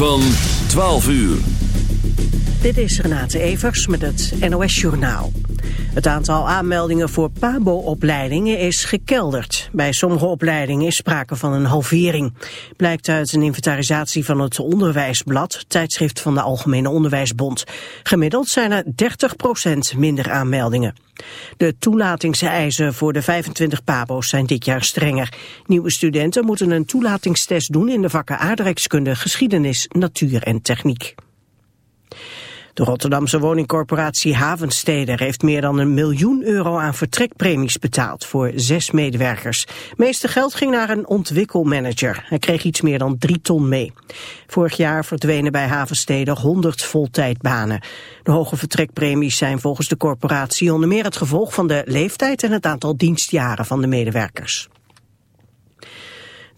van 12 uur. Dit is Renate Evers met het NOS Journaal. Het aantal aanmeldingen voor PABO-opleidingen is gekelderd. Bij sommige opleidingen is sprake van een halvering. Blijkt uit een inventarisatie van het Onderwijsblad, tijdschrift van de Algemene Onderwijsbond. Gemiddeld zijn er 30% minder aanmeldingen. De toelatingseisen voor de 25 PABO's zijn dit jaar strenger. Nieuwe studenten moeten een toelatingstest doen in de vakken aardrijkskunde, geschiedenis, natuur en techniek. De Rotterdamse woningcorporatie Havensteder heeft meer dan een miljoen euro aan vertrekpremies betaald voor zes medewerkers. meeste geld ging naar een ontwikkelmanager. Hij kreeg iets meer dan drie ton mee. Vorig jaar verdwenen bij Havensteder 100 voltijdbanen. De hoge vertrekpremies zijn volgens de corporatie onder meer het gevolg van de leeftijd en het aantal dienstjaren van de medewerkers.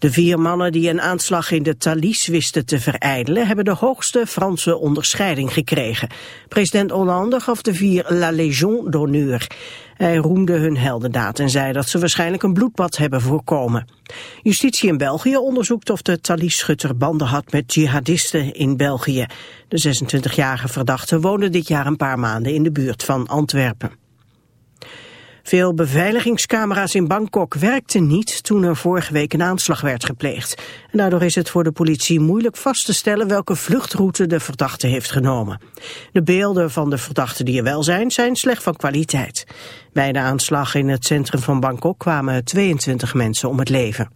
De vier mannen die een aanslag in de Thalys wisten te vereidelen... hebben de hoogste Franse onderscheiding gekregen. President Hollande gaf de vier La Légion d'honneur. Hij roemde hun heldendaad en zei dat ze waarschijnlijk een bloedbad hebben voorkomen. Justitie in België onderzoekt of de Thalys-schutter banden had met jihadisten in België. De 26-jarige verdachte woonde dit jaar een paar maanden in de buurt van Antwerpen. Veel beveiligingscamera's in Bangkok werkten niet toen er vorige week een aanslag werd gepleegd. En daardoor is het voor de politie moeilijk vast te stellen welke vluchtroute de verdachte heeft genomen. De beelden van de verdachten die er wel zijn, zijn slecht van kwaliteit. Bij de aanslag in het centrum van Bangkok kwamen 22 mensen om het leven.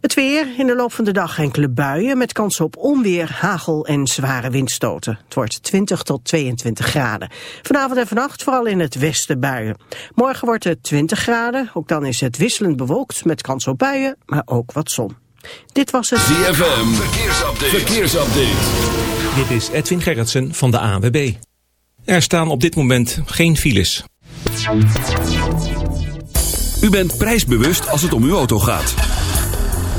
Het weer, in de loop van de dag enkele buien met kans op onweer, hagel en zware windstoten. Het wordt 20 tot 22 graden. Vanavond en vannacht vooral in het westen buien. Morgen wordt het 20 graden, ook dan is het wisselend bewolkt met kans op buien, maar ook wat zon. Dit was het ZFM, verkeersupdate. verkeersupdate. Dit is Edwin Gerritsen van de AWB. Er staan op dit moment geen files. U bent prijsbewust als het om uw auto gaat.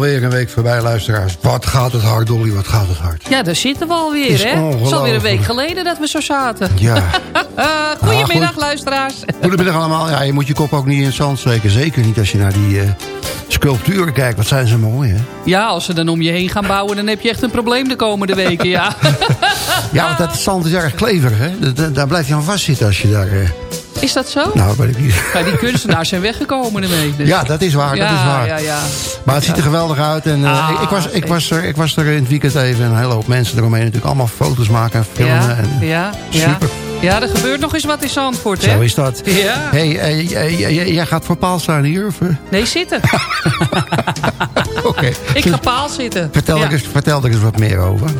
Alweer een week voorbij, luisteraars. Wat gaat het hard, Dolly, wat gaat het hard. Ja, daar zitten we alweer, Is hè? Het is alweer een week geleden dat we zo zaten. Ja. Eh, goedemiddag, goed. luisteraars. Goedemiddag allemaal. Ja, je moet je kop ook niet in het zand steken. Zeker niet als je naar die eh, sculpturen kijkt. Wat zijn ze mooi, hè? Ja, als ze dan om je heen gaan bouwen... dan heb je echt een probleem de komende weken, ja. Ja, want dat zand is erg kleverig, hè? Da- da- Daar blijf je aan vastzitten als je daar... eh, Is dat zo? nou, weet ik niet. Ja, die kunstenaars zijn weggekomen ermee. dus- Ja, dat is waar, dat is waar. Ja, ja. Maar het ziet er geweldig uit. En, eh, Ah, ik, was, ik, was er, ik was er in het weekend even en een hele hoop mensen eromheen. Natuurlijk allemaal foto's maken en filmen. Ja, en, ja, ja. Super. Ja, er gebeurt nog eens wat in Zandvoort, hè? Zo is dat. Ja. Hey, eh, j- jij gaat voor paal staan hier? Of, eh? Nee, zitten. Oké. Ik ga paal zitten. Vertel, er eens, vertel er eens wat meer over.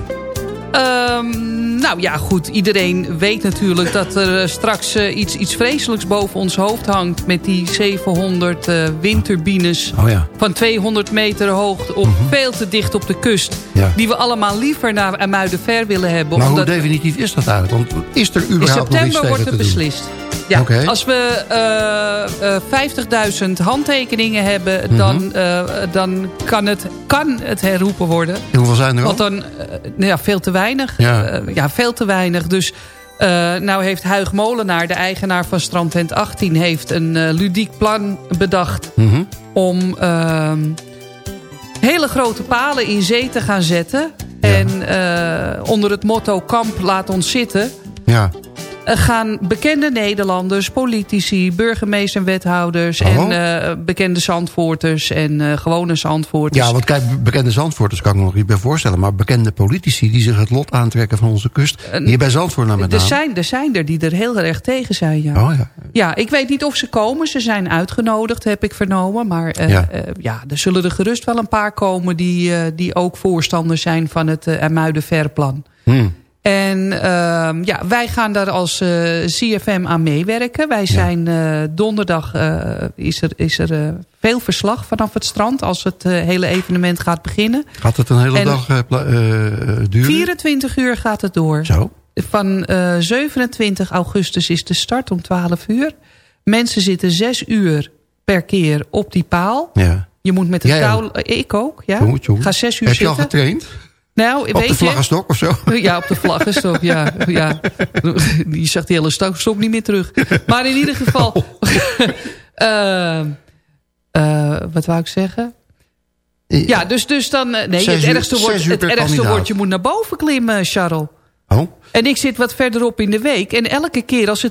Ehm, nou ja, goed. Iedereen weet natuurlijk dat er eh, straks eh, iets, iets vreselijks boven ons hoofd hangt... met die 700 eh, windturbines Oh ja. van 200 meter hoogte... op veel te dicht op de kust. Mhm. Ja. Die we allemaal liever naar Muidenver willen hebben. Maar hoe definitief is dat eigenlijk? Want is er in überhaupt nog iets september wordt het beslist. Ja. Als we eh, eh, 50.000 handtekeningen hebben... Mhm. dan, eh, dan kan, het, kan het herroepen worden. En Hoeveel zijn er al? Want dan, eh, nou ja, veel te weinig. Ja. Eh, ja, veel te weinig. Dus eh, nou heeft Huig Molenaar, de eigenaar van Strandtent 18... heeft een eh, ludiek plan bedacht Mhm. om ehm, hele grote palen in zee te gaan zetten. En eh, onder het motto kamp laat ons zitten... Ja. Eh, gaan bekende Nederlanders, politici, burgemeesters en wethouders... Oh. en eh, bekende Zandvoorters en eh, gewone Zandvoorters... ja, want kijk, bekende Zandvoorters kan ik me nog niet bij voorstellen. Maar bekende politici die zich het lot aantrekken van onze kust. Hier bij Zandvoort naar met er, zijn, er zijn er die er heel erg tegen zijn, ja. Oh ja. Ja, ik weet niet of ze komen. Ze zijn uitgenodigd, heb ik vernomen. Maar Ja. ja. ja, er zullen er gerust wel een paar komen... die, die ook voorstander zijn van het uh. Hmm. En ehm, ja, wij gaan daar als eh, CFM aan meewerken. Wij zijn eh, donderdag eh, is er, is er veel verslag vanaf het strand... als het hele evenement gaat beginnen. Gaat het een hele En- dag duren? 24 uur gaat het door. Zo. Van eh, 27 augustus is de start om 12 uur. Mensen zitten 6 uur per keer op die paal. Ja. Je moet met de touw... Ik ook, ja. Ga 6 uur Heb je al zitten. getraind? Nou, Op weet de vlaggenstok of zo? Ja, op de vlaggenstok, ja. ja. Je zag die hele stok niet meer terug. Maar in ieder geval... Eh, eh, wat wou ik zeggen? Ja, dus, dus dan... eh, Nee, Zes het ergste, zes wordt, het ergste kandidaat. wordt, je moet naar boven klimmen, Charles. Oh, En ik zit wat verderop in de week. En elke keer als er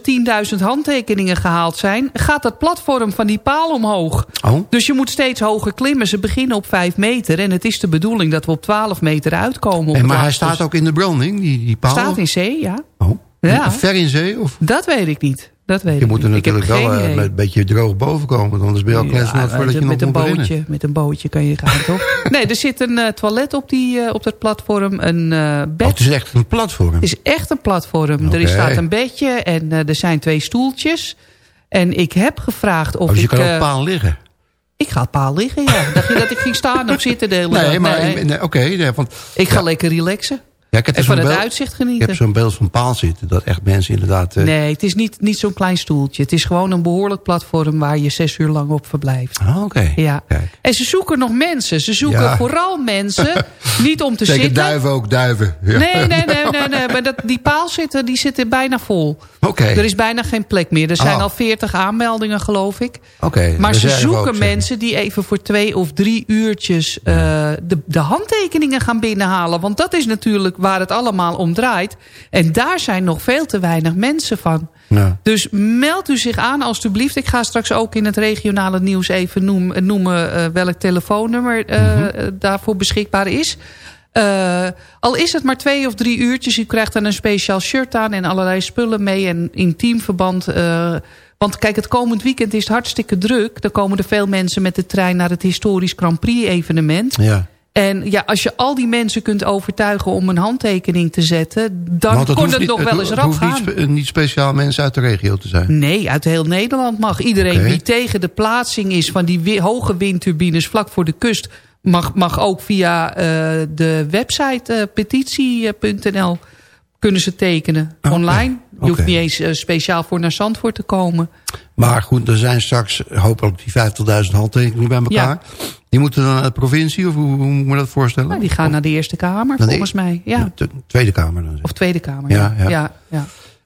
10.000 handtekeningen gehaald zijn... gaat dat platform van die paal omhoog. oh. Dus je moet steeds hoger klimmen. Ze beginnen op 5 meter. En het is de bedoeling dat we op 12 meter uitkomen. Op En, maar hij staat ook in de branding, die, die paal? staat in zee, ja. Oh. Ja. Ver in zee? Of? Dat weet ik niet. Dat weet Je moet er natuurlijk wel eh, met een beetje droog boven komen. want Anders ben je al kletsnat Ja, voordat je nog met een beginnen. bootje, met een bootje kan je gaan, toch? Nee, er zit een eh, toilet op, die, eh, op dat platform. Een bed. Oh, het is echt een platform. Het is echt een platform. Er staat een bedje en er zijn twee stoeltjes. En ik heb gevraagd of Oh, dus je ik... kan op paal liggen. ik ga op paal liggen, ja. Dacht je dat ik ging staan of zitten de hele dag? Nee, maar Nee. nee, oké. nee, want Ik ga lekker relaxen. Ja, ik heb En van zo'n het beeld- uitzicht Ik genieten. heb zo'n beeld van paal zitten. Dat echt mensen inderdaad... eh, Nee, het is niet, niet zo'n klein stoeltje. Het is gewoon een behoorlijk platform waar je zes uur lang op verblijft. Ah, oké. Ja. Kijk. En ze zoeken nog mensen. Ze zoeken Ja. vooral mensen, niet om te Zeker zitten. duiven ook, duiven. Ja. Nee, nee, nee, nee, nee. Maar dat, die paal zitten, die zitten bijna vol. Oké. Er is bijna geen plek meer. Er zijn Oh. al 40 aanmeldingen, geloof ik. Oké, Maar ze zoeken mensen die even voor twee of drie uurtjes eh, de, de handtekeningen gaan binnenhalen. Want dat is natuurlijk waar het allemaal om draait. En daar zijn nog veel te weinig mensen van. Ja. Dus meld u zich aan alstublieft. Ik ga straks ook in het regionale nieuws even noem- noemen eh, welk telefoonnummer eh, Mhm. daarvoor beschikbaar is. Eh, al is het maar twee of drie uurtjes. U krijgt dan een speciaal shirt aan en allerlei spullen mee. En in teamverband... eh, want kijk, het komend weekend is het hartstikke druk. Dan komen er veel mensen met de trein naar het historisch Grand Prix evenement. Ja. En ja, als je al die mensen kunt overtuigen om een handtekening te zetten... dan kon het niet- nog wel eens het rap hoeft niet, gaan. spe- niet speciaal mensen uit de regio te zijn. Nee, uit heel Nederland mag. Iedereen die tegen de plaatsing is van die hoge windturbines vlak voor de kust... mag, mag ook via eh, de website eh, petitie.nl kunnen ze tekenen. Oké. Online. Je hoeft niet eens eh, speciaal voor naar Zandvoort te komen. Maar goed, er zijn straks hopelijk die 50.000 handtekeningen bij elkaar. Die moeten dan naar de provincie, of hoe, hoe moet ik me dat voorstellen? Nou, die gaan naar de Eerste Kamer, de- volgens mij. Ja. De Tweede Kamer dan. Of Tweede Kamer. Ja, Ja, ja. ja. ja,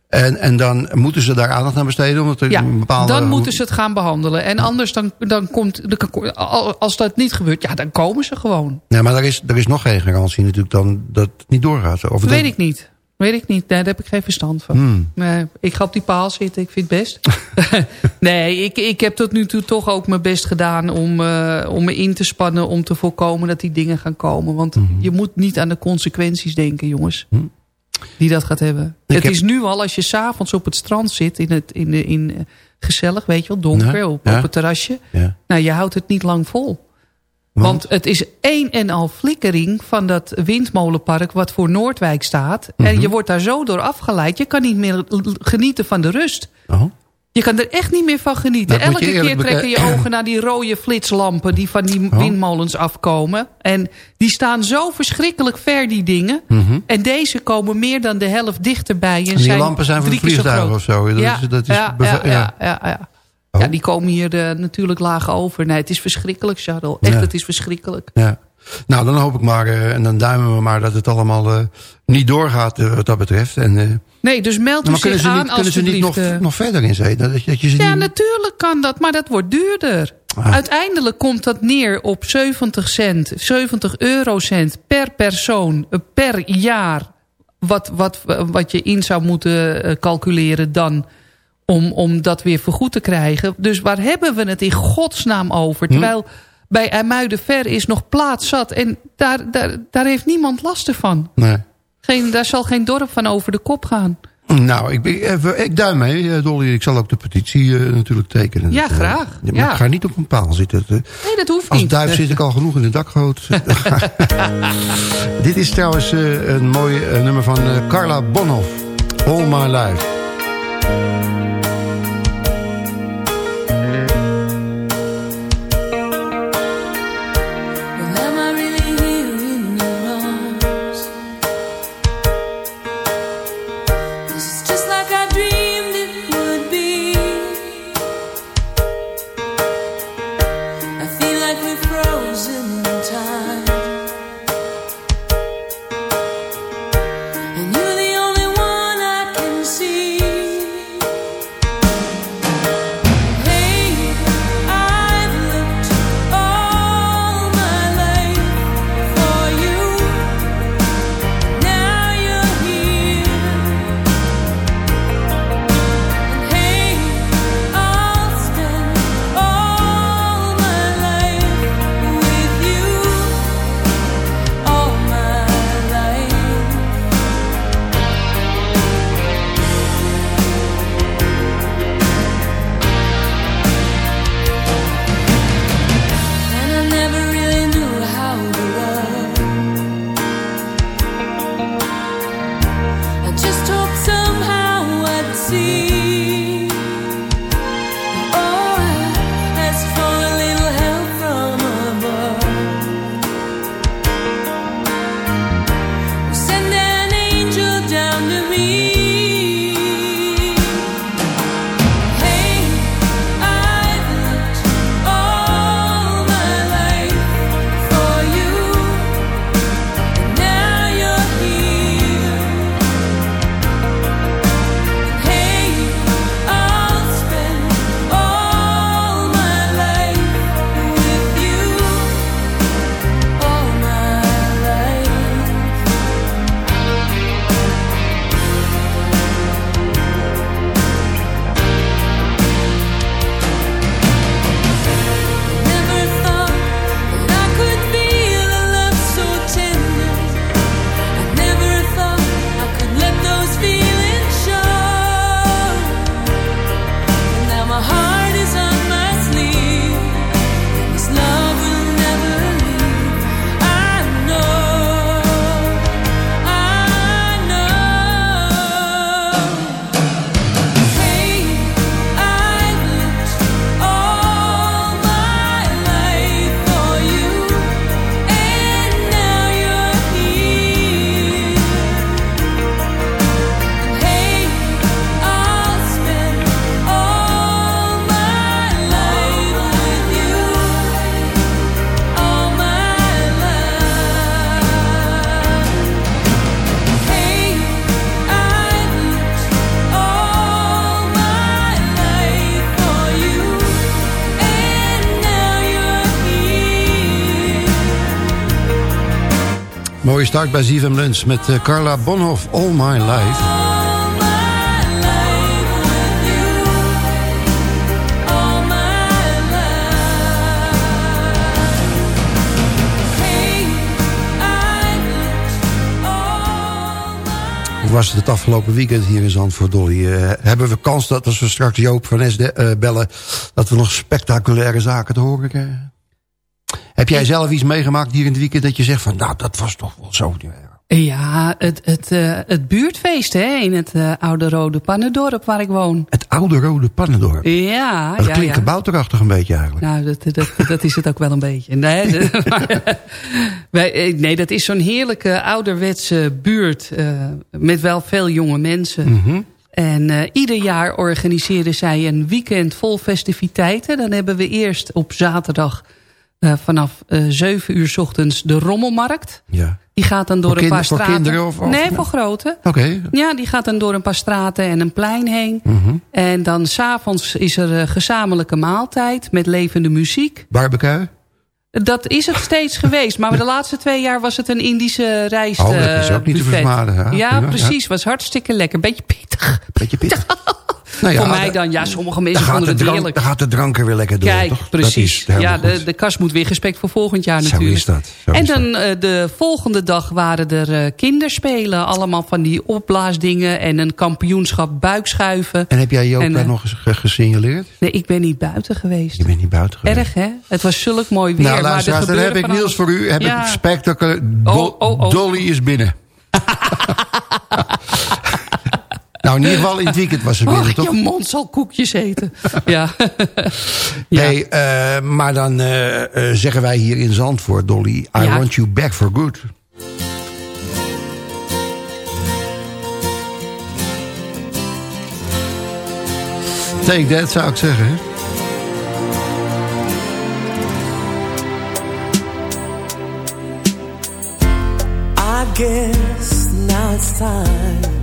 En, en dan moeten ze daar aandacht aan besteden? Omdat er Ja, een bepaalde... dan moeten ze het gaan behandelen. En anders dan, dan komt... de- Als dat niet gebeurt, ja, dan komen ze gewoon. Nee, maar er is, er is nog geen garantie natuurlijk dan dat het niet doorgaat. Of Weet dat- ik niet. Weet ik niet. Nee, daar heb ik geen verstand van. Hmm. Nee, ik ga op die paal zitten. Ik vind het best. nee, ik, ik heb tot nu toe toch ook mijn best gedaan om, eh, om me in te spannen... om te voorkomen dat die dingen gaan komen. Want Mhm. je moet niet aan de consequenties denken, jongens. Hmm. Die dat gaat hebben. Ik het heb- is nu al, als je s'avonds op het strand zit... in het in, de, in, eh, gezellig, weet je wel, donker, Ja, op, ja. op het terrasje... Ja. nou, je houdt het niet lang vol. Want? Want het is één en al flikkering van dat windmolenpark wat voor Noordwijk staat. Mhm. En je wordt daar zo door afgeleid. Je kan niet meer genieten van de rust. Oh. Je kan er echt niet meer van genieten. Dat je Elke keer trekken je ogen naar die rode flitslampen... die van die Oh. windmolens afkomen. En die staan zo verschrikkelijk ver, die dingen. En deze komen meer dan de helft dichterbij. En, Mhm. En die zijn lampen zijn voor de vliegtuigen of zo. Dat ja, is, dat is ja, beva- ja, ja, ja, ja. Oh. Ja, die komen hier eh, natuurlijk laag over. Nee, het is verschrikkelijk, Charles. Echt, Ja. het is verschrikkelijk. Ja. Nou, dan hoop ik maar, eh, en dan duimen we maar dat het allemaal eh, niet doorgaat wat dat betreft. En, Nee, dus meld u maar kunnen zich aan niet, kunnen ze niet nog, nog verder in zee? Dat, dat je ze Ja, niet... natuurlijk kan dat, maar dat wordt duurder. Ah. Uiteindelijk komt dat neer op 70 cent, 70 eurocent per persoon per jaar. Wat, wat, wat je in zou moeten calculeren dan om, om dat weer vergoed te krijgen. Dus waar hebben we het in godsnaam over? Hm? Terwijl bij IJmuidenver is nog plaats zat en daar, daar, daar heeft niemand last van. Nee. Geen, daar zal geen dorp van over de kop gaan. Nou, ik, even, ik duim mee, eh, Dolly. Ik zal ook de petitie eh, natuurlijk tekenen. Ja, eh, graag. maar Ja. Ik ga niet op een paal zitten. Nee, dat hoeft Als niet. duif zit ik al genoeg in de dakgoot. Dit is trouwens een mooi nummer van Carla Bonhoff. All My Life. Mooie start bij ZFM Lunch met eh, Carla Bonhoff, All My Life. Hoe was het het afgelopen weekend hier in Zandvoort, Dolly? Eh, hebben we kans dat als we straks Joop van Es eh, bellen... dat we nog spectaculaire zaken te horen krijgen? Heb jij zelf iets meegemaakt hier in het weekend dat je zegt van... nou, dat was toch wel zo... Ja, het, het, eh, het buurtfeest hè, in het eh, oude Rode Pannendorp waar ik woon. Het oude Rode Pannendorp? Ja, Dat ja, klinkt ja. kabouterachtig een beetje eigenlijk. Nou, dat, dat, dat is het ook wel een beetje. Nee, de- maar, wij, eh, nee dat is zo'n heerlijke ouderwetse buurt met wel veel jonge mensen. Mhm. En ieder jaar organiseren zij een weekend vol festiviteiten. Dan hebben we eerst op zaterdag eh, vanaf eh 7 uur 's ochtends de rommelmarkt. Ja. Die gaat dan door Voor een paar kinder- voor straten. kinderen of- of- nee, voor grote. Oké. Ja, die gaat dan door een paar straten en een plein heen. Mhm. En dan s'avonds is er eh, gezamenlijke maaltijd met levende muziek. Barbecue? Dat is het steeds geweest. Maar de laatste twee jaar was het een Indische rijst. Oh, dat is ook niet te versmaden, ja. Ja, Prima, precies. Was hartstikke lekker. Beetje pittig. Beetje pittig. Nou ja, Voor mij da- dan. Ja, sommige mensen vonden de het drank, heerlijk. dan gaat de drank er weer lekker door, Kijk, toch? Dat precies. ja, de, de kas moet weer gespekt voor volgend jaar Zo natuurlijk. is dat. Zo en is dan eh, de volgende dag waren er eh, kinderspelen. Allemaal van die opblaasdingen en een kampioenschap buikschuiven. En heb jij Joop En, daar eh, nog eens gesignaleerd? Nee, ik ben niet buiten geweest. Je bent niet buiten geweest. Erg, hè? Het was zulk mooi weer. nou, maar er luisteraars, dan heb ik nieuws voor u. Heb Ja. ik spectaculair... Do- Oh, oh, oh. Dolly is binnen. geval in het weekend was ze binnen, Och, toch? je mond zal koekjes eten. ja. ja. Hey, eh, maar dan eh, eh, zeggen wij hier in Zandvoort, Dolly... I Ja. want you back for good. Take that, zou ik zeggen. hè? I guess now it's time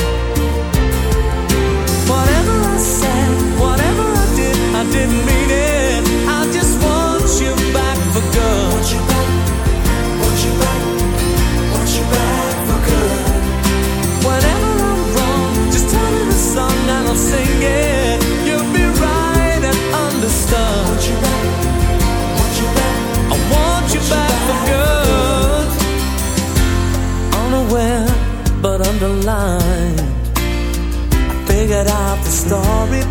Didn't mean it. I just want you back for good. Want you back, want you back, want you back for good. Whenever I'm wrong, just tell me the song and I'll sing it. You'll be right and want you back, I want you back for good. Unaware, but underlined. I figured out the story.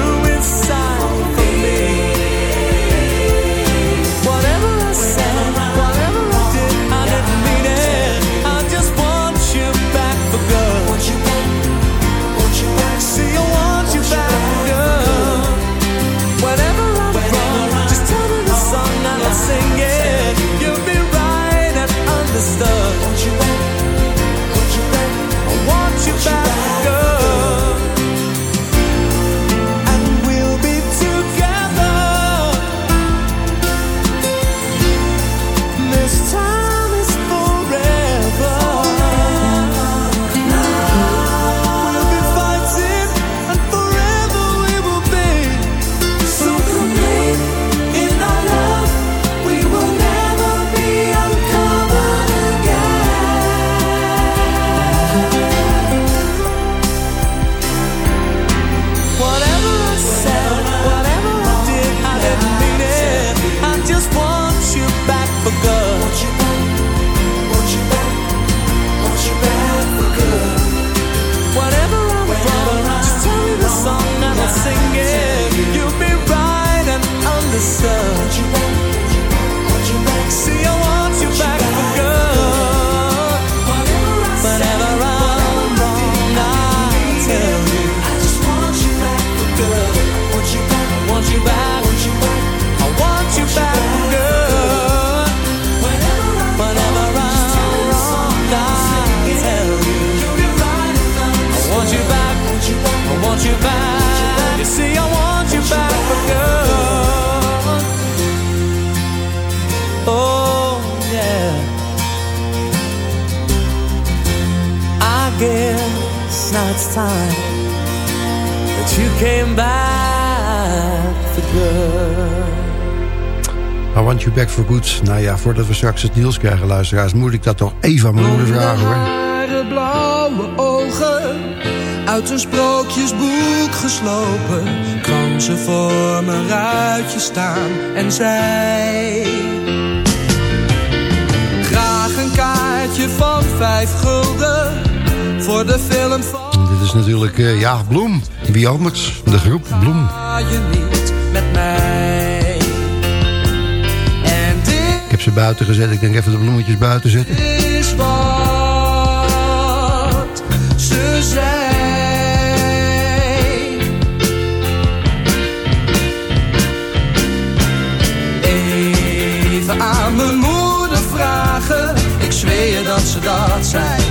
time that you came back for good. I want you back for good. Nou ja, voordat we straks het nieuws krijgen, luisteraars... moet ik dat toch even aan mijn moeder vragen, hoor. Hare blauwe ogen, uit een sprookjesboek geslopen, kwam ze voor mijn ruitje staan en zei... Graag een kaartje van vijf gulden voor de film van... Dit is natuurlijk, eh, ja, Bloem. Wie anders? De groep Bloem. Ik heb ze buiten gezet. Ik denk even de bloemetjes buiten zetten. is wat zei. Even aan mijn moeder vragen, ik zweer dat ze dat zei.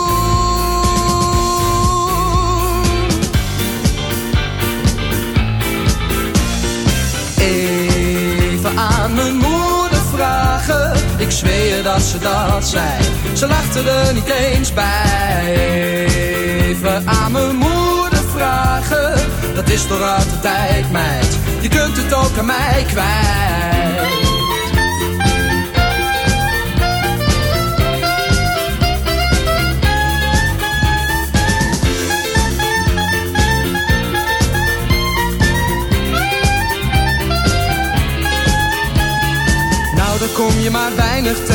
Ze dat zei. Ze lachte er niet eens bij. Even aan mijn moeder vragen. Dat is toch uit de tijd, meid. Je kunt het ook aan mij kwijt.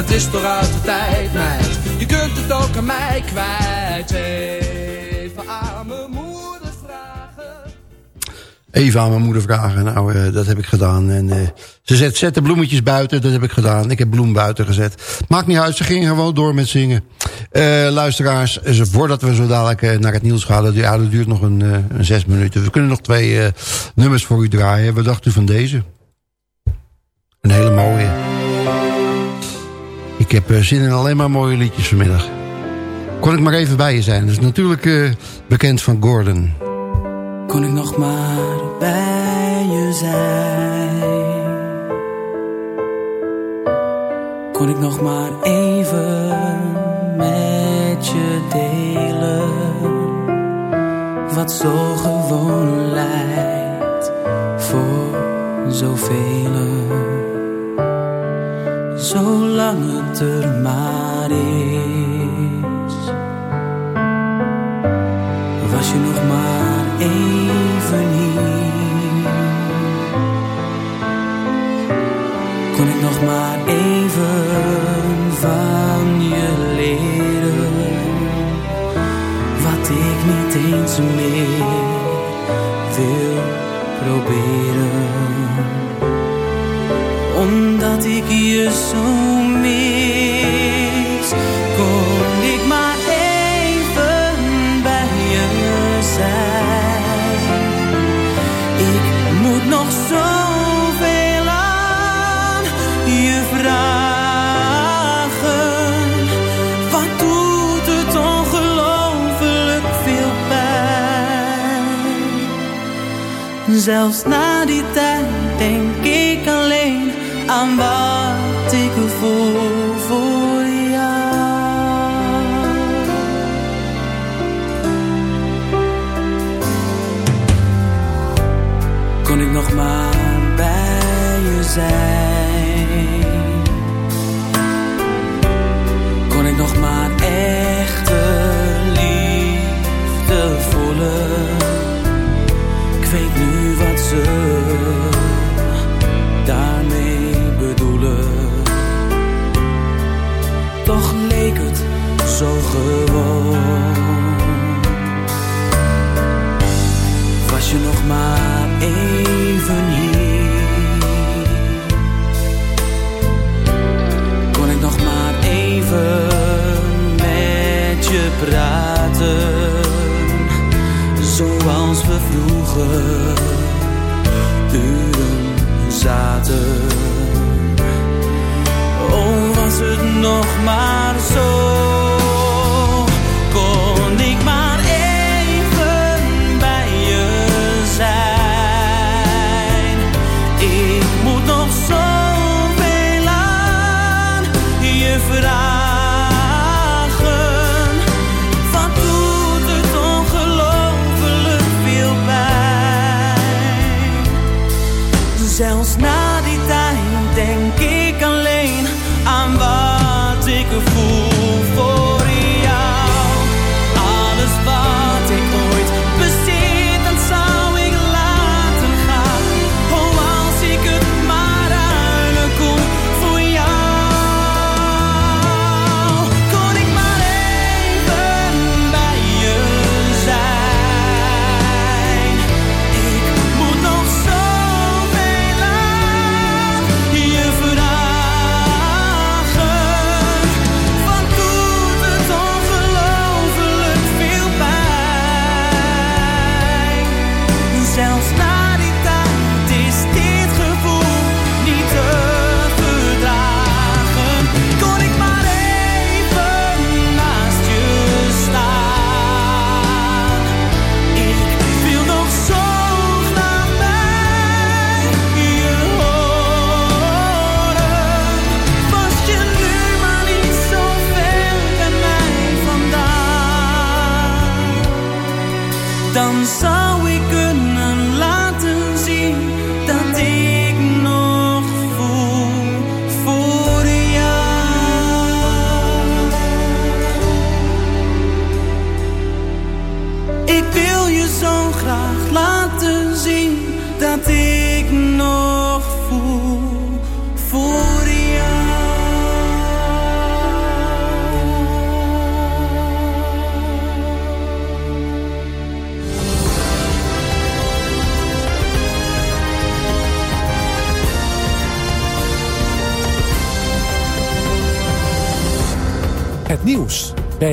Dat is toch uit de tijd, meid Je kunt het ook aan mij kwijt Even aan mijn moeder vragen Even aan mijn moeder vragen. Nou, eh, dat heb ik gedaan. En, eh, ze zet, zet de bloemetjes buiten. Dat heb ik gedaan. Ik heb bloem buiten gezet. Maakt niet uit. Ze ging gewoon door met zingen. Eh, luisteraars, voordat we zo dadelijk naar het nieuws gaan. Dat, ja, dat duurt nog een, een zes minuten. We kunnen nog twee nummers voor u draaien. Wat dacht u van deze? Een hele mooie. Ik heb eh, zin in alleen maar mooie liedjes vanmiddag. Kon ik maar even bij je zijn. Dat is natuurlijk eh, bekend van Gordon. Kon ik nog maar bij je zijn? Kon ik nog maar even met je delen? Wat zo gewoon lijkt voor zoveel. Zolang het er maar is was je nog maar even hier. Kon ik nog maar even Zelfs na die tijd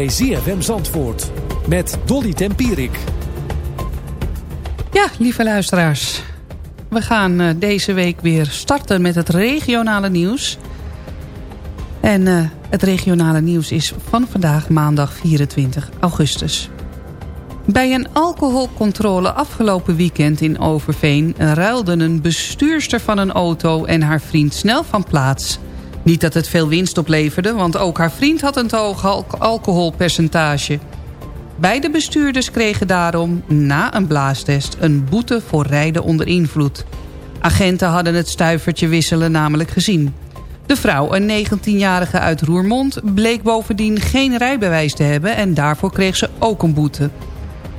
ZFM Zandvoort met Dolly Tempierik. Ja, lieve luisteraars. We gaan eh, deze week weer starten met het regionale nieuws. En eh, het regionale nieuws is van vandaag maandag 24 augustus. Bij een alcoholcontrole afgelopen weekend in Overveen... ruilden een bestuurster van een auto en haar vriend snel van plaats. Niet dat het veel winst opleverde, want ook haar vriend had een te hoog al- alcoholpercentage. Beide bestuurders kregen daarom na een blaastest een boete voor rijden onder invloed. Agenten hadden het stuivertje wisselen namelijk gezien. De vrouw, een 19-jarige uit Roermond, bleek bovendien geen rijbewijs te hebben... en daarvoor kreeg ze ook een boete.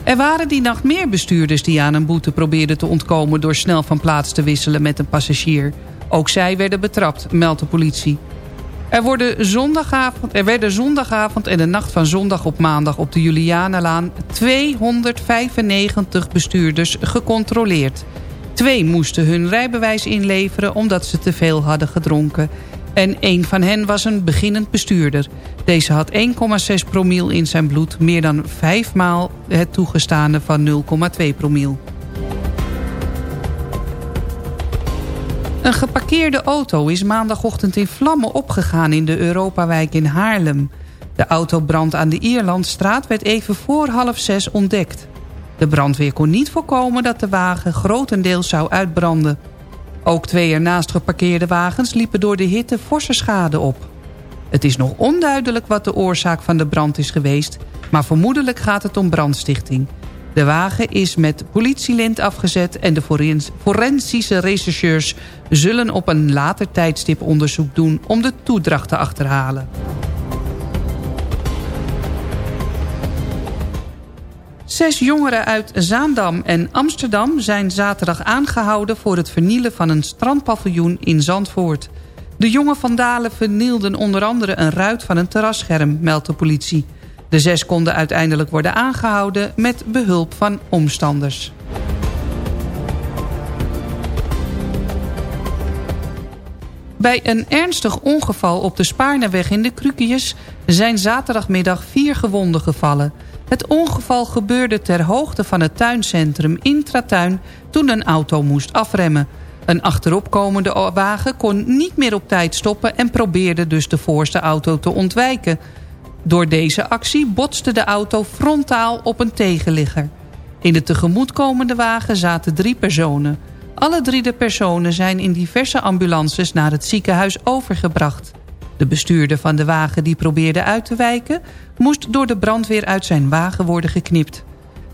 Er waren die nacht meer bestuurders die aan een boete probeerden te ontkomen... door snel van plaats te wisselen met een passagier. Ook zij werden betrapt, meldt de politie. Er, zondagavond, er werden zondagavond en de nacht van zondag op maandag op de Julianalaan 295 bestuurders gecontroleerd. Twee moesten hun rijbewijs inleveren omdat ze te veel hadden gedronken. En een van hen was een beginnend bestuurder. Deze had 1,6 promiel in zijn bloed, meer dan vijf maal het toegestane van 0,2 promiel. Een geparkeerde auto is maandagochtend in vlammen opgegaan in de Europawijk in Haarlem. De autobrand aan de Ierlandstraat werd even voor half zes ontdekt. De brandweer kon niet voorkomen dat de wagen grotendeels zou uitbranden. Ook twee ernaast geparkeerde wagens liepen door de hitte forse schade op. Het is nog onduidelijk wat de oorzaak van de brand is geweest... maar vermoedelijk gaat het om brandstichting. De wagen is met politielint afgezet... en de forens- forensische rechercheurs zullen op een later tijdstip onderzoek doen... om de toedracht te achterhalen. Zes jongeren uit Zaandam en Amsterdam zijn zaterdag aangehouden... voor het vernielen van een strandpaviljoen in Zandvoort. De jonge vandalen vernielden onder andere een ruit van een terrasscherm, meldt de politie. De zes konden uiteindelijk worden aangehouden met behulp van omstanders. Bij een ernstig ongeval op de Spaarneweg in de Krukius... zijn zaterdagmiddag vier gewonden gevallen. Het ongeval gebeurde ter hoogte van het tuincentrum Intratuin... toen een auto moest afremmen. Een achteropkomende wagen kon niet meer op tijd stoppen... en probeerde dus de voorste auto te ontwijken. Door deze actie botste de auto frontaal op een tegenligger. In de tegemoetkomende wagen zaten drie personen. Alle drie de personen zijn in diverse ambulances naar het ziekenhuis overgebracht. De bestuurder van de wagen die probeerde uit te wijken... moest door de brandweer uit zijn wagen worden geknipt.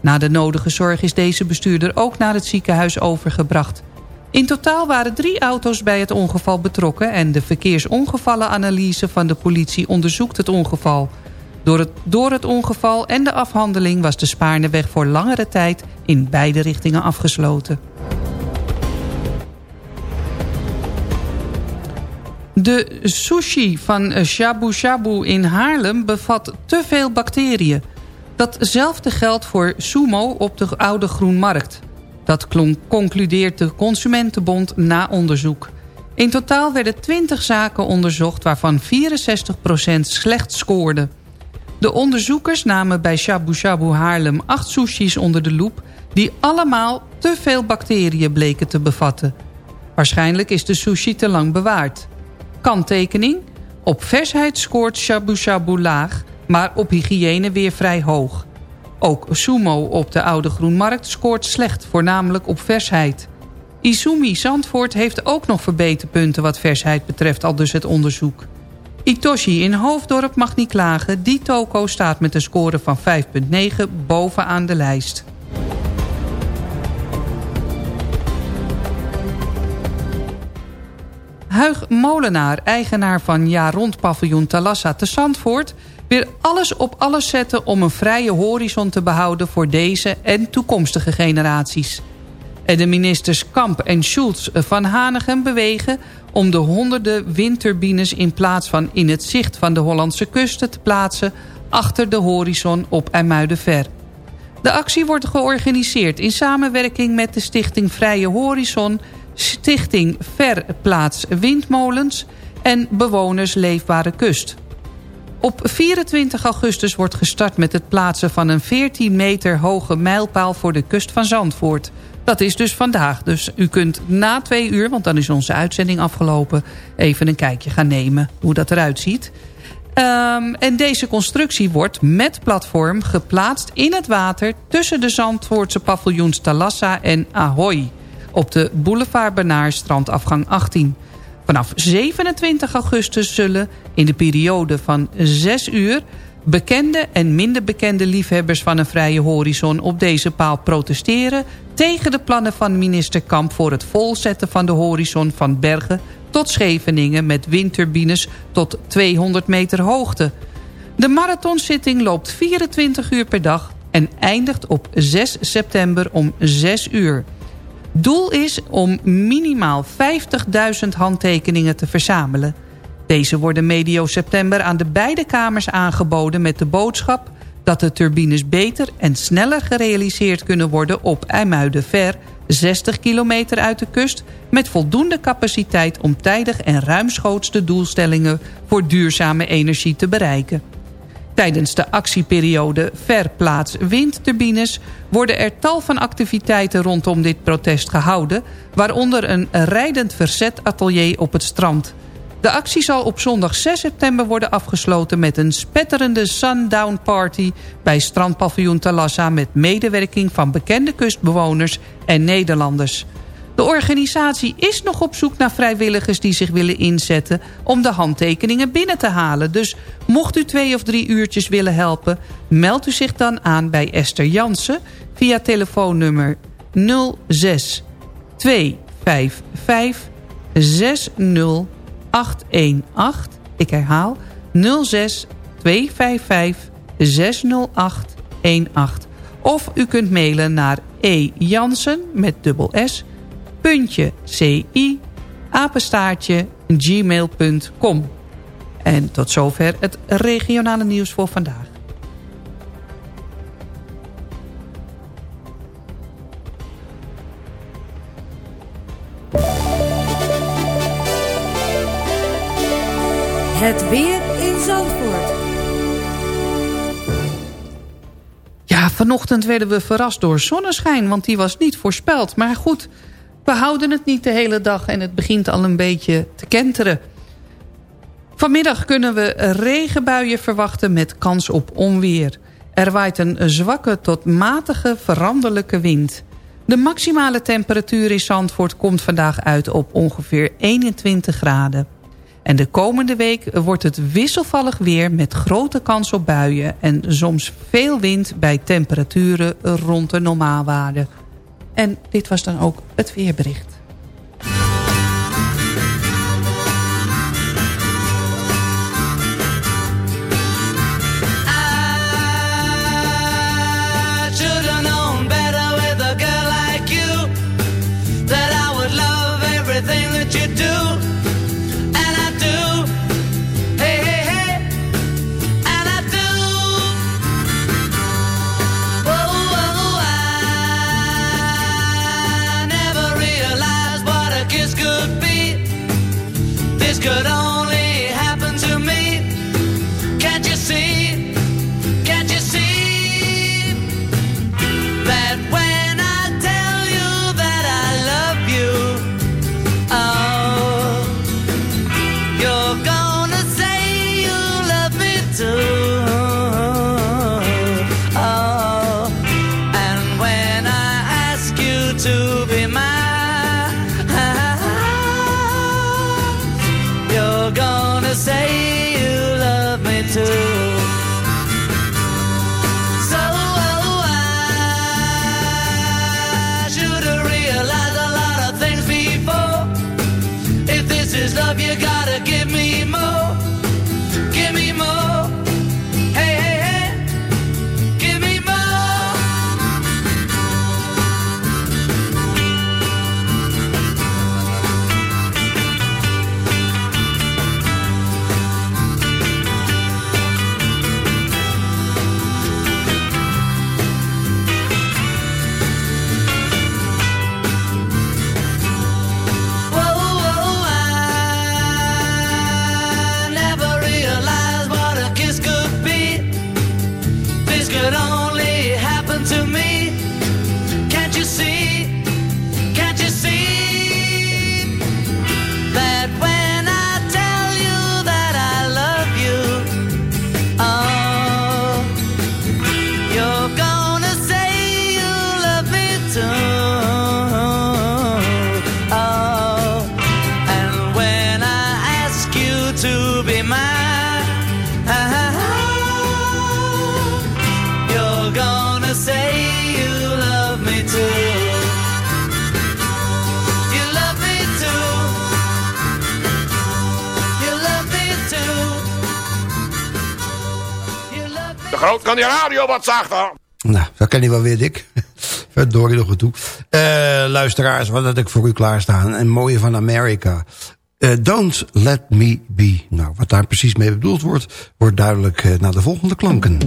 Na de nodige zorg is deze bestuurder ook naar het ziekenhuis overgebracht. In totaal waren drie auto's bij het ongeval betrokken... en de verkeersongevallenanalyse van de politie onderzoekt het ongeval. Door het, door het ongeval en de afhandeling was de Spaarneweg voor langere tijd... in beide richtingen afgesloten. De sushi van Shabu Shabu in Haarlem bevat te veel bacteriën. Datzelfde geldt voor sumo op de Oude Groenmarkt. Dat concludeert de Consumentenbond na onderzoek. In totaal werden 20 zaken onderzocht waarvan 64% slecht scoorden. De onderzoekers namen bij Shabu Shabu Haarlem acht sushis onder de loep... die allemaal te veel bacteriën bleken te bevatten. Waarschijnlijk is de sushi te lang bewaard. Kanttekening. Op versheid scoort Shabu Shabu laag, maar op hygiëne weer vrij hoog. Ook Sumo op de Oude Groenmarkt scoort slecht, voornamelijk op versheid. Izumi Zandvoort heeft ook nog verbeterpunten wat versheid betreft, al dus het onderzoek. Itoshi in Hoofddorp mag niet klagen. Die toko staat met een score van 5,9 bovenaan de lijst. Huig Molenaar, eigenaar van jaar rond paviljoen Talassa te Zandvoort... weer alles op alles zetten om een vrije horizon te behouden... voor deze en toekomstige generaties. En de ministers Kamp en Schulz van Hanegem bewegen... om de honderden windturbines in plaats van in het zicht van de Hollandse kusten te plaatsen... achter de horizon op IJmuidenver. De actie wordt georganiseerd in samenwerking met de stichting Vrije Horizon... Stichting Verplaats Windmolens en Bewoners Leefbare Kust. Op 24 augustus wordt gestart met het plaatsen van een 14 meter hoge mijlpaal voor de kust van Zandvoort. Dat is dus vandaag. Dus u kunt na twee uur, want dan is onze uitzending afgelopen... even een kijkje gaan nemen hoe dat eruit ziet. Um, en deze constructie wordt met platform geplaatst in het water... tussen de Zandvoortse paviljoens Talassa en Ahoy op de boulevard Benaar strandafgang 18. Vanaf 27 augustus zullen in de periode van 6 uur... bekende en minder bekende liefhebbers van een vrije horizon op deze paal protesteren... tegen de plannen van minister Kamp voor het volzetten van de horizon van Bergen tot Scheveningen... met windturbines tot 200 meter hoogte. De marathonzitting loopt 24 uur per dag en eindigt op 6 september om 6 uur. Doel is om minimaal 50.000 handtekeningen te verzamelen. Deze worden medio september aan de beide kamers aangeboden met de boodschap... dat de turbines beter en sneller gerealiseerd kunnen worden op IJmuiden-Ver... 60 kilometer uit de kust... met voldoende capaciteit om tijdig en ruimschoots de doelstellingen... voor duurzame energie te bereiken. Tijdens de actieperiode Verplaats Windturbines worden er tal van activiteiten rondom dit protest gehouden, waaronder een rijdend verzetatelier op het strand. De actie zal op zondag 6 september worden afgesloten... met een spetterende sundown party bij strandpaviljoen Talassa... met medewerking van bekende kustbewoners en Nederlanders. De organisatie is nog op zoek naar vrijwilligers die zich willen inzetten... om de handtekeningen binnen te halen. Dus mocht u twee of drie uurtjes willen helpen... meld u zich dan aan bij Esther Jansen via telefoonnummer 06 255 60818. Ik herhaal 06 255 60818. Of u kunt mailen naar e Jansen met dubbel S puntje ci apenstaartje gmail.com. En tot zover het regionale nieuws voor vandaag. Het weer in Zandvoort. Ja, vanochtend werden we verrast door zonneschijn, want die was niet voorspeld. Maar goed, we houden het niet de hele dag en het begint al een beetje te kenteren. Vanmiddag kunnen we regenbuien verwachten met kans op onweer. Er waait een zwakke tot matige veranderlijke wind. De maximale temperatuur in Zandvoort komt vandaag uit op ongeveer 21 graden. En de komende week wordt het wisselvallig weer met grote kans op buien... en soms veel wind bij temperaturen rond de normaalwaarde. En dit was dan ook het weerbericht. Groot kan die radio wat zachter. Nou, dat ken je wel weer, Dick. Verdorie nog toe. Eh luisteraars, wat had ik voor u klaarstaan? Een mooie van Amerika. Eh, don't let me be. Nou, wat daar precies mee bedoeld wordt... wordt duidelijk eh, na de volgende klanken.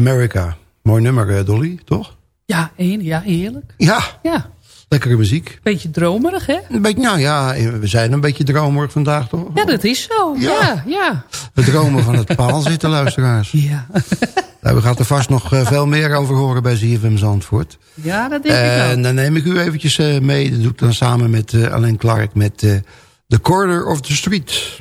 America. Mooi nummer, eh, Dolly, toch? Ja, één, ja, heerlijk. Ja, Ja, lekkere muziek. beetje dromerig, hè? Een beetje, nou ja, we zijn een beetje dromerig vandaag, toch? Ja, dat is zo. Ja. Ja, ja. We dromen van het paal zitten, luisteraars. Ja, Nou, we gaan er vast nog eh, veel meer over horen bij ZFM Zandvoort. ja dat denk ik En wel. dan neem ik u eventjes eh, mee. Dat doe ik dan samen met eh, Alain Clark met eh, The Corner of the Street.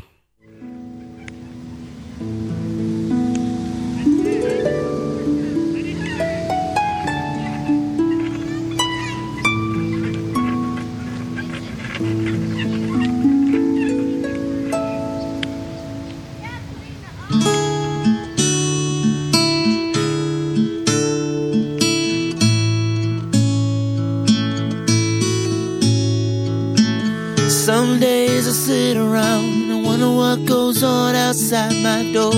Sit around and wonder what goes on outside my door.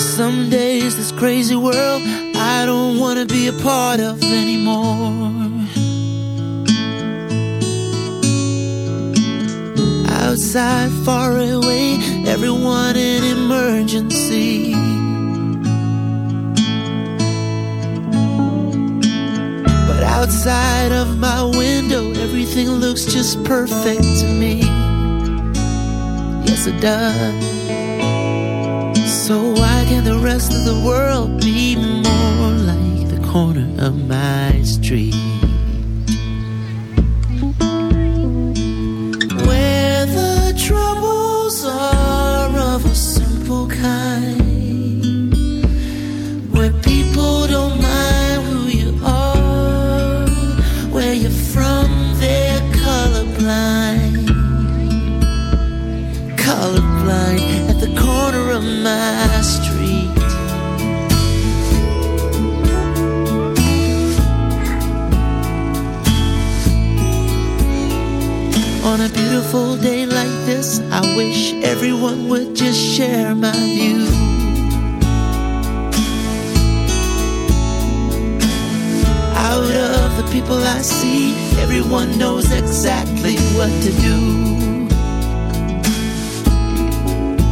Some days this crazy world I don't want to be a part of anymore. Outside, far away, everyone in emergency. Outside of my window, everything looks just perfect to me. Yes, it does. So why can the rest of the world be more like the corner of my street? Beautiful day like this, I wish everyone would just share my view. Out of the people I see, everyone knows exactly what to do.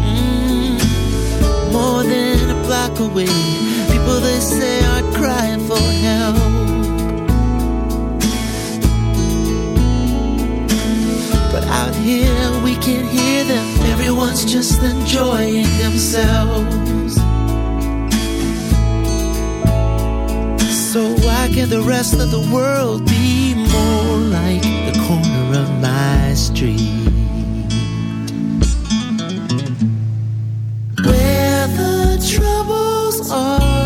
Mm, more than a block away, people they say are crying for help. Out here we can hear them. Everyone's just enjoying themselves. So why can't the rest of the world be more like the corner of my street? Where the troubles are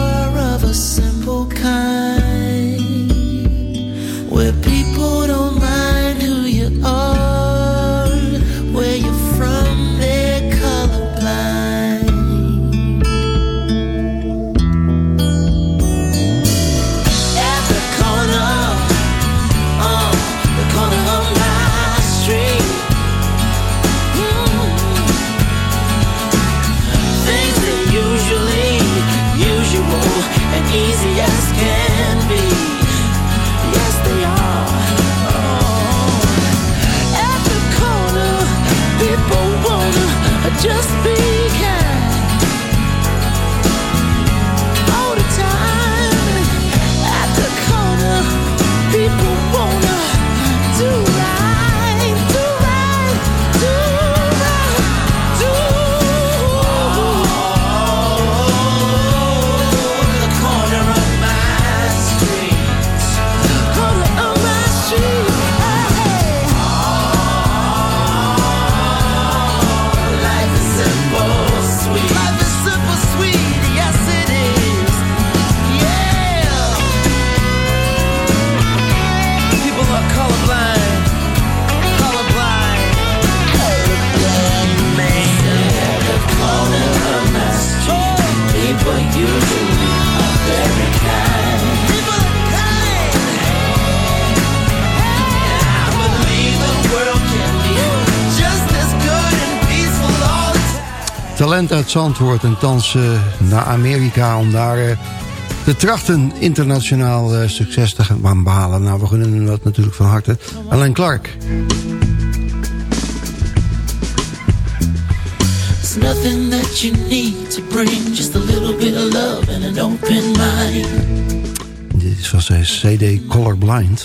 Zandvoort en thans eh, naar Amerika om daar eh, te trachten internationaal eh, succes te gaan behalen. Nou, we gunnen hem dat natuurlijk van harte. Alain Clark. There's nothing that you need to bring, just a little bit of love and an open mind. Dit is van zijn CD Colorblind.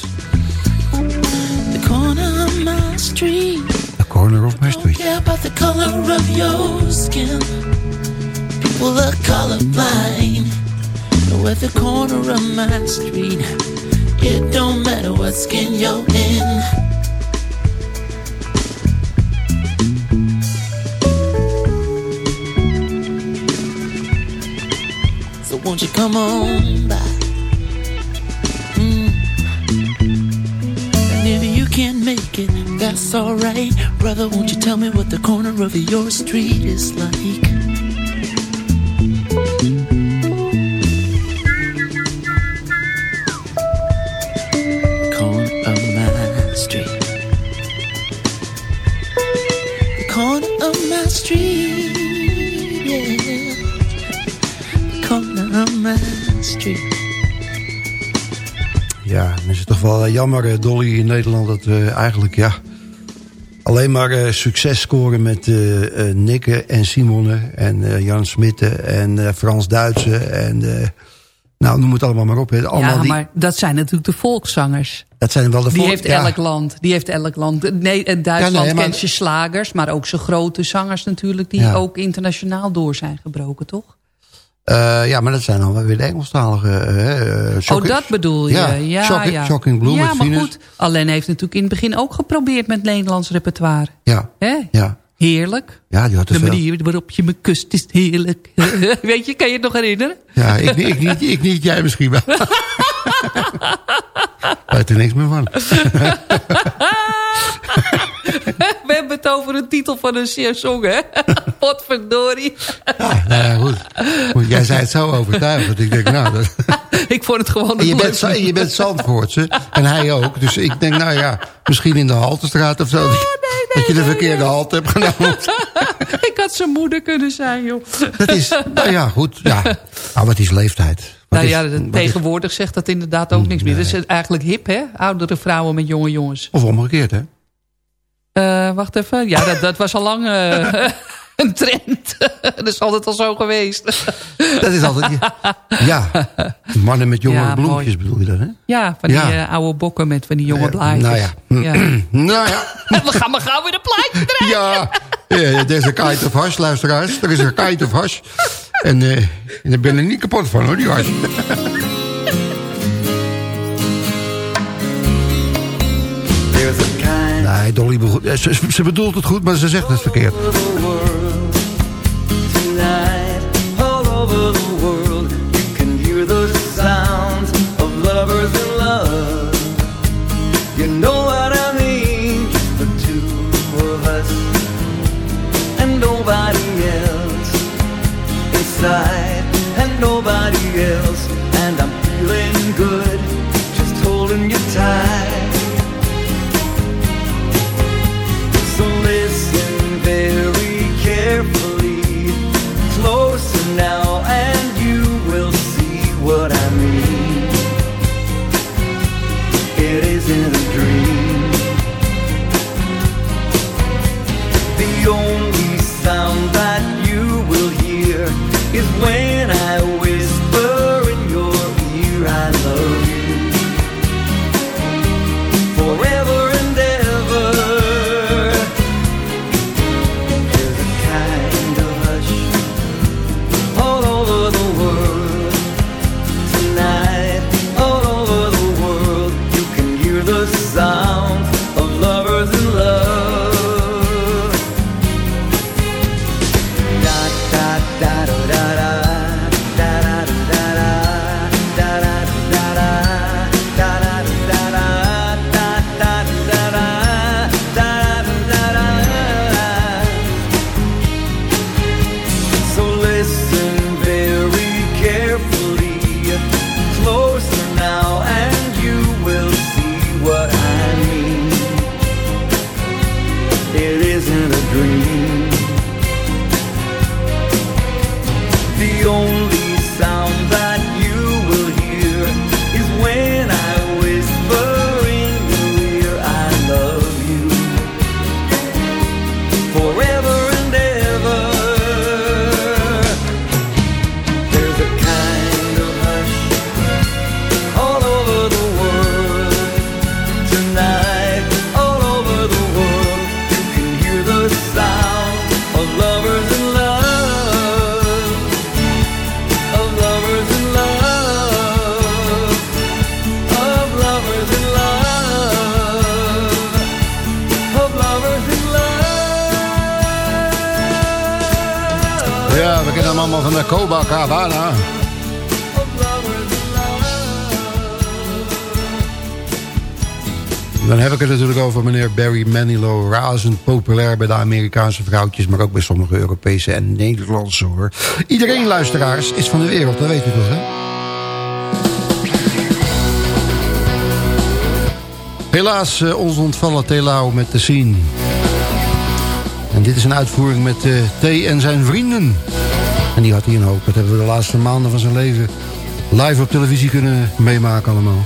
The corner of my street, The Corner of My Street. care about the color of your skin. People are colorblind. No, at the corner of my street, it don't matter what skin you're in. So won't you come on by? Mm. And if you can't make it, that's alright. Brother, won't you tell me what the corner of your street is like? Wel eh, jammer, eh, Dolly, in Nederland... dat we eigenlijk ja, alleen maar eh, succes scoren met Nikke en Simone... en Jan Smitten en Frans Duitsen en... nou, noem het allemaal maar op. Allemaal ja, die, maar dat zijn natuurlijk de volkszangers. dat zijn wel de Die heeft ja. elk land. Die heeft elk land. Nee, Duitsland Ja, nee, maar- kent je slagers, maar ook zijn grote zangers natuurlijk... die Ja. ook internationaal door zijn gebroken, toch? Eh, ja, maar dat zijn dan wel weer de Engelstalige. eh, eh, Shocking- oh, dat bedoel je. Ja, Ja, Shocking, ja. Shocking Blue ja, met maar Venus. goed. Alain heeft natuurlijk in het begin ook geprobeerd met Nederlands repertoire. Ja, Hè? ja. Heerlijk. Ja, die had De veel. manier waarop je me kust is heerlijk. Weet je, kan je het nog herinneren? Ja, ik, niet- ik, niet, ik niet, jij misschien wel. Weet er niks meer van. We hebben het over een titel van een song, hè? Potverdorie. Nou ja, goed. goed. Jij zei het zo overtuigend. Ik denk, nou... Dat... Ik vond het gewoon En je een bent, je bent Zandvoortse. En hij ook. Dus ik denk, nou ja, misschien in de Haltestraat of zo. Oh, dat je de verkeerde halte hebt genomen. Ik had zijn moeder kunnen zijn, joh. Dat is, nou ja, goed. Ja. Nou, wat is leeftijd? Wat nou is- ja, wat is- tegenwoordig zegt dat inderdaad ook niks meer. Dat is eigenlijk hip, hè? Oudere vrouwen met jonge jongens. Of omgekeerd, hè? Eh, wacht even. Ja, dat, dat was al lang eh, een trend. dat is altijd al zo geweest. Dat is altijd... Ja, mannen met jonge Ja, bloempjes mooi. bedoel je dat, hè? Ja, van die eh, oude bokken met van die jonge blaadjes. nou ja. nou ja. We gaan maar gauw weer de plaatje draaien. Ja, ja, er is een kite of hash, luisteraars. Er is een kite of hash. En, en ik ben er niet kapot van, hoor, die hash. Ze bedoelt het goed, maar ze zegt het verkeerd. Manilo razend populair bij de Amerikaanse vrouwtjes... maar ook bij sommige Europese en Nederlandse, hoor. Iedereen, luisteraars, is van de wereld, dat weet u toch, hè? Helaas eh, ons ontvallen Telao met de scene. En dit is een uitvoering met eh, uh, T en zijn vrienden. En die had hij een hoop. Dat hebben we de laatste maanden van zijn leven live op televisie kunnen meemaken allemaal.